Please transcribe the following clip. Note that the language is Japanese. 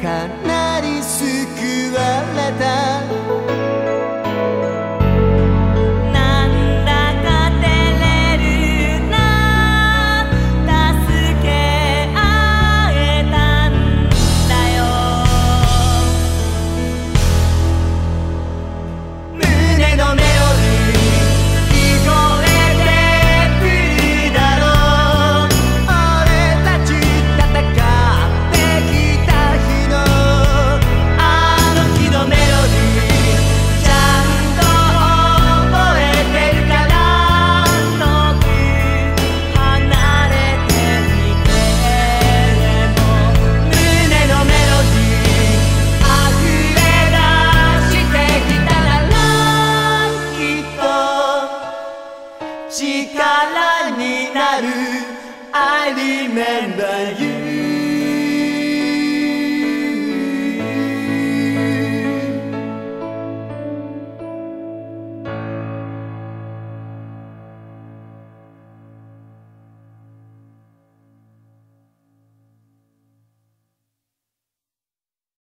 Can. 力になる I remember you